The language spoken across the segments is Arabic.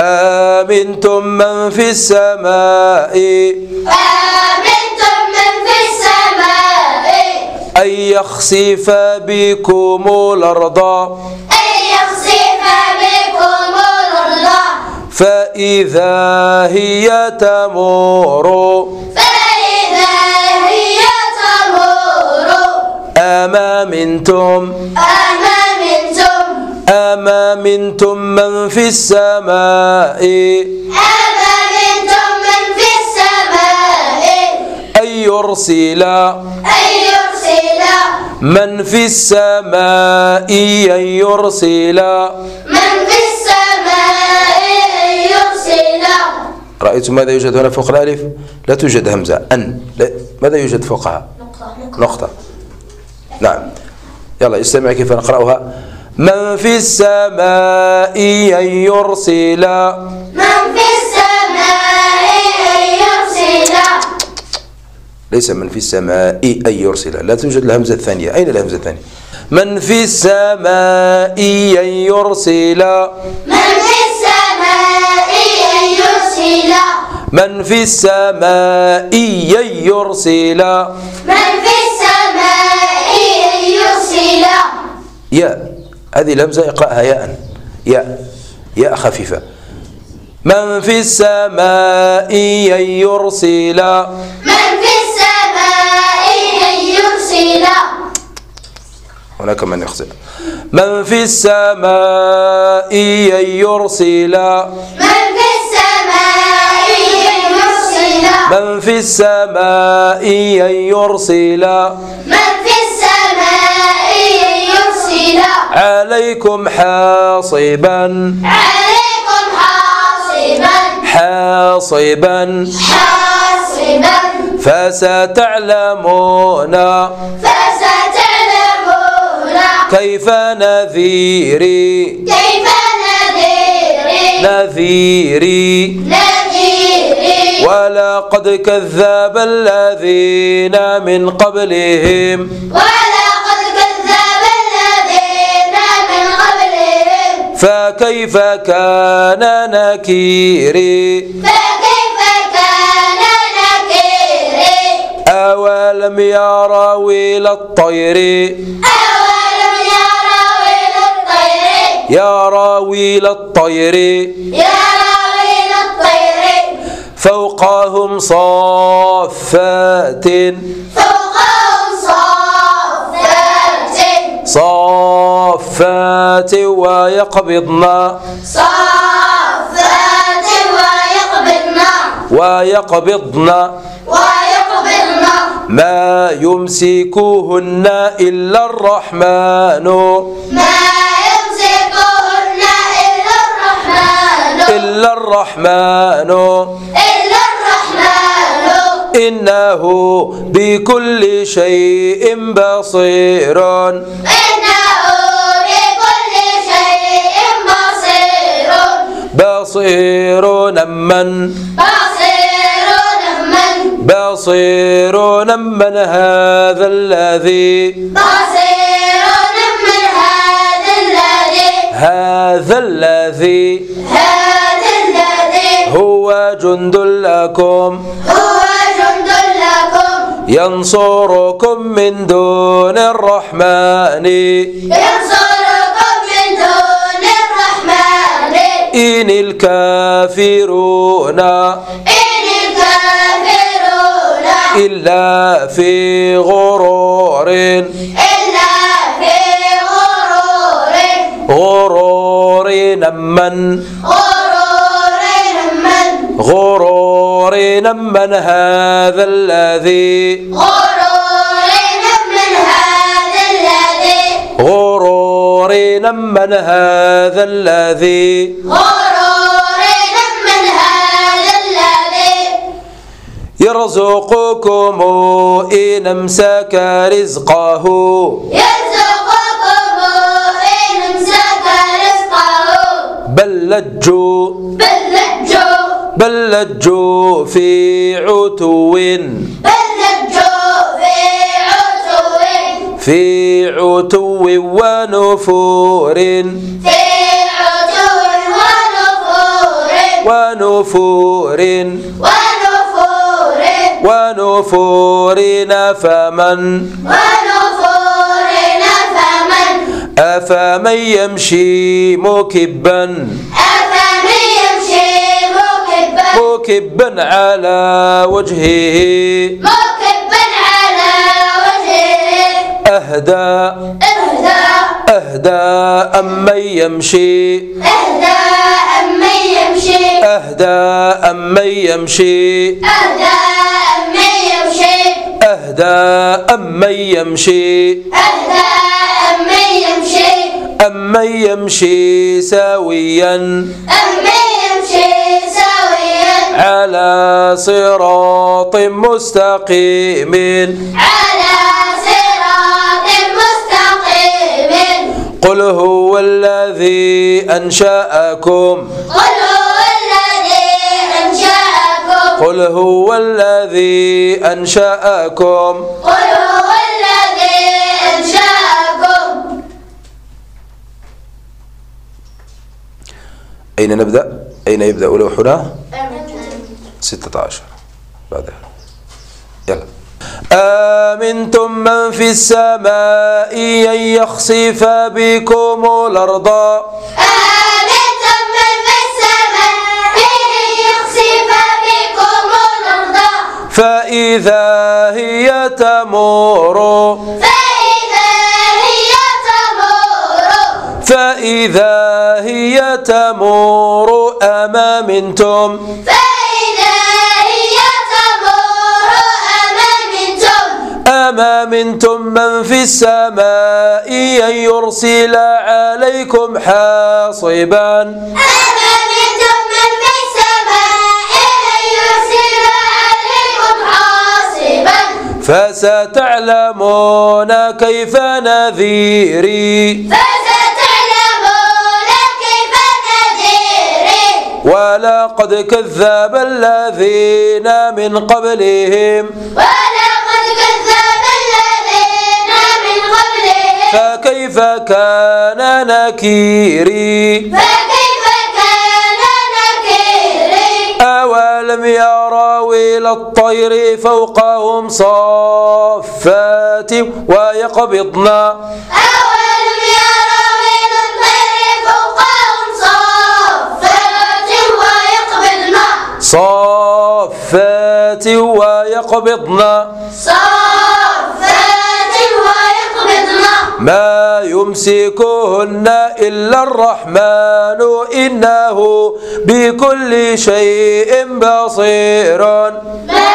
آمنتم من في السماء. أمنتم من في السماء. أن يخسف بكم الأرض. أن يخسف بكم الأرض. فإذا هي تمور. فإذا هي تمور. أما منتم. أمنتم أمنتم من في السماء أمنتم من في السماء أن يرسل أن يرسل من في السماء أن يرسل من في السماء أن يرسل رأيتم ماذا يوجد هنا فوق الألف؟ لا توجد همزة. أن. لا. ماذا يوجد فوقها؟ نقطة. نعم. يلا استمع كيف نقرأها. من في السماء أن يرسل من في السماء أن يرسل ليس من في السماء أن يرسل لا توجد الهمزة الثانية. أين الهمزة الثانية؟ من في السماء أن يرسل من في السماء أن يرسل من في السماء أن يرسل من في السماء أن يرسل ياء هذه الهمزة اقرأها. ياء. ياء. ياء خفيفة. من في السماء يرسل من في السماء يرسل هناك من يخسر من في السماء يرسل من في السماء يرسل من في السماء يرسل من في عليكم حاصبا. عليكم حاصبا. حاصبا. حاصبا. فستعلمون فستعلمون كيف نذيري كيف نذيري نذيري نذيري ولقد كذب الذين من قبلهم. ولقد فكيف كان نكيري؟ فكيف كان نكيري؟ أولم يروا إلى الطير؟ أولم يروا إلى الطير؟ يروا إلى الطير. يروا إلى الطير. فوقهم صافات. فوقهم صافات. صافات. ويقبضن صافات ويقبضن ويقبضن ويقبضن ما يمسكوهن إلا الرحمن. ما يمسكهن إلا الرحمن. إلا الرحمن. إلا الرحمن. إنه بكل شيء بصير. إنه بصير من بصير من بصير من هذا الذي. بصير من هذا الذي. هذا الذي. هذا الذي. هو جند لكم. هو جند لكم. ينصركم من دون الرحمن. ينصركم إن الكافرون إن الكافرون إلا في غرور إلا في غرور غرور من غرور من غرور من هذا الذي غرور غرور من هذا الذي؟ غرور من هذا الذي؟ يرزقكم إن أمسك رزقه. يرزقكم إن أمسك رزقه. بل لجوا. بل لجوا. بل لجوا في عتو. في عتو ونفور في عتو ونفور ونفور ونفور ونفور فمن ونفور فمن أفمن يمشي مكبا. أفمن يمشي مكبا. مكبا على وجهه. مكبا أهدى. أهدى. أهدى أمن يمشي. أهدى أمن يمشي. أهدى أمن يمشي. أهدى أمن يمشي. أهدى أمن يمشي. أهدى أمن يمشي. أمن يمشي سويا أمن يمشي سويا على صراط مستقيم. على قل هو الذي أنشأكم قل هو الذي أنشأكم قل هو الذي أنشأكم قل هو الذي أنشأكم أين نبدأ؟ أين يبدأ لوحنا؟ 16 بعدها يلا آمنتم من في السماء أن يخسف بكم الأرض؟ آمنتم من في السماء أن يخسف بكم الأرض. فإذا هي تمور. فإذا هي تمور. فإذا هي تمور أمامنتم فإذا أمامنتم من في السماء أن يرسل عليكم حاصبا. أمامكم من في السماء أن يرسل عليكم حاصبا. فستعلمون كيف نذيري فستعلمون كيف نذيري ولقد كذب الذين من قبلهم. ولقد فكيف كان نكيري؟ فكيف كان نكيري؟ أولم يروا إلى الطير فوقهم صافات ويقبضن أولم يروا إلى الطير فوقهم صافات ويقبضن صافات ويقبضن صافات ما يمسكهن إلا الرحمن إنه بكل شيء بصير. ما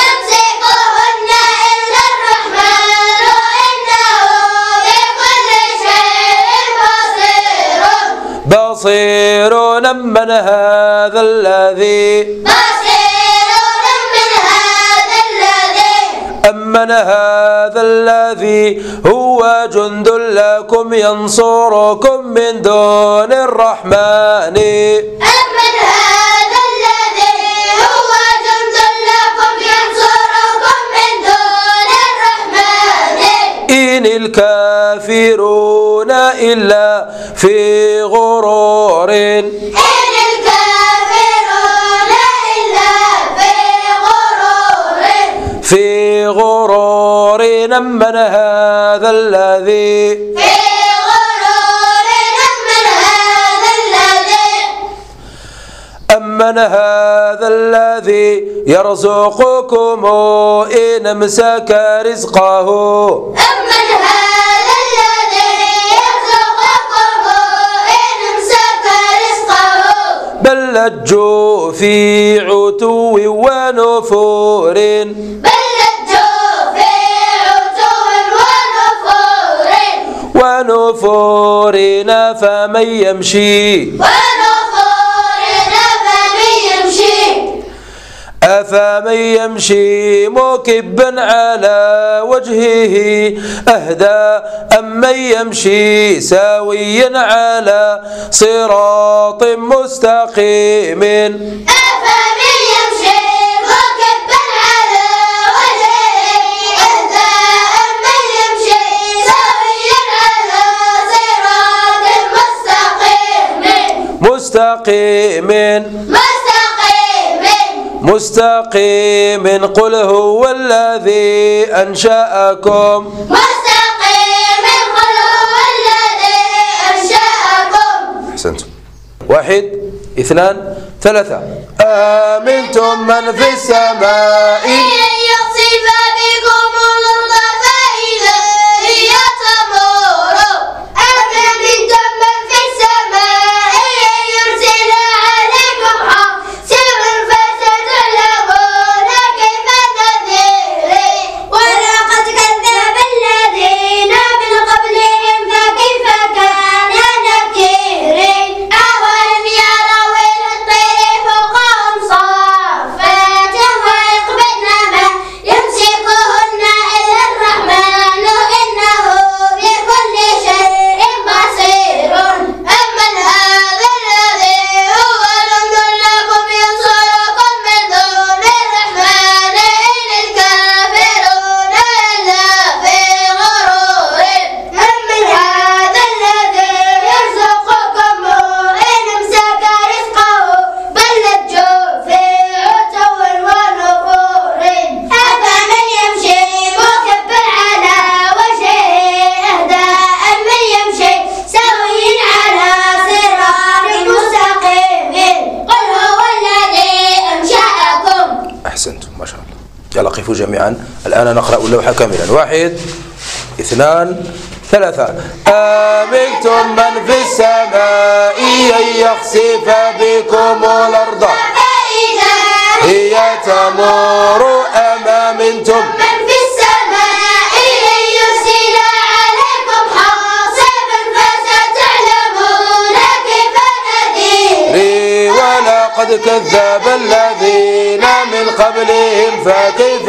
يمسكهن إلا الرحمن إنه بكل شيء بصير. بصير من هذا الذي؟ بصير من هذا الذي؟ أمن هذا الذي هو جند لكم ينصركم من دون الرحمن. أمن هذا الذي هو جند لكم ينصركم من دون الرحمن. إن الكافرون إلا في غرور من هذا الذي؟ في غرور من هذا الذي أمن هذا الذي يرزقكم إن امسك رزقه. أمن هذا الذي يرزقكم إن امسك رزقه بل لجوا في عتو ونفور. بل ونفور فمن يمشي. ونفور فمن يمشي. أفمن يمشي مكبا على وجهه أهدى أمن يمشي سويا على صراط مستقيم. أفمن مستقيم. مستقيم. مستقيم. قل هو الذي أنشأكم. مستقيم. قل هو الذي أنشأكم. أحسنتم. واحد اثنان ثلاثة. آمنتم من في السماء. يلا قفوا جميعا. الآن نقرأ اللوحة كاملا. واحد اثنان ثلاثة. آمنتم من في السماء أن يخسف بكم الأرض؟ هي تمور أم أمنتم؟ من في السماء أن يرسل عليكم حاصبا فستعلمون كيف نذير. ولقد كذب الذين قبلهم فكيف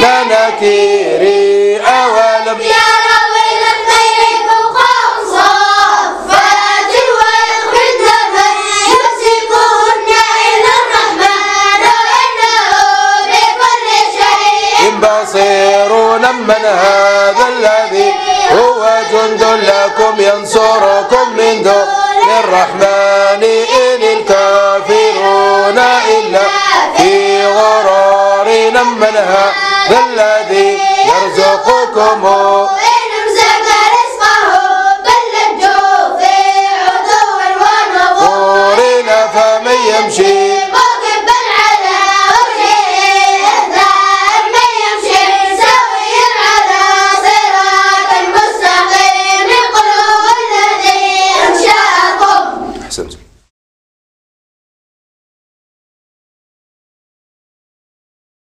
كان نكيري أولم. يروا إلى الطير فوقهم صافات ويقبضن ما يمسكهن إلا الرحمن إنه بكل شيء. بصيرون من هذا الذي هو جند لكم ينصركم هذا الذي يرزقكم. إن أمسك رزقه بل لجوا في عتو ونفور غرور فمن يمشي.